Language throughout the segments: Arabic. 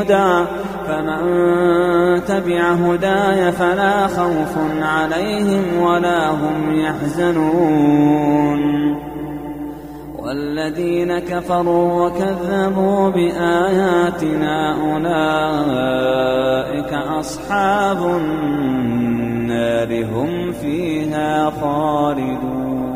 هدى فمن تبع هداي فلا خوف عليهم ولا هم يحزنون. والذين كفروا وكذبوا بآياتنا أولئك أصحاب النار هم فيها خالدون.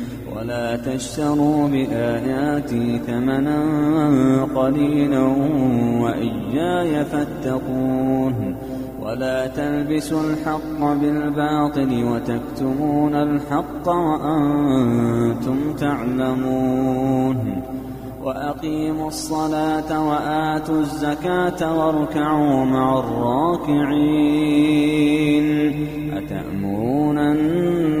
ولا تشتروا بآياتي ثمنا قليلا وإياي فاتقون ولا تلبسوا الحق بالباطل وتكتمون الحق وأنتم تعلمون وأقيموا الصلاة وآتوا الزكاة واركعوا مع الراكعين أتأمرون الناس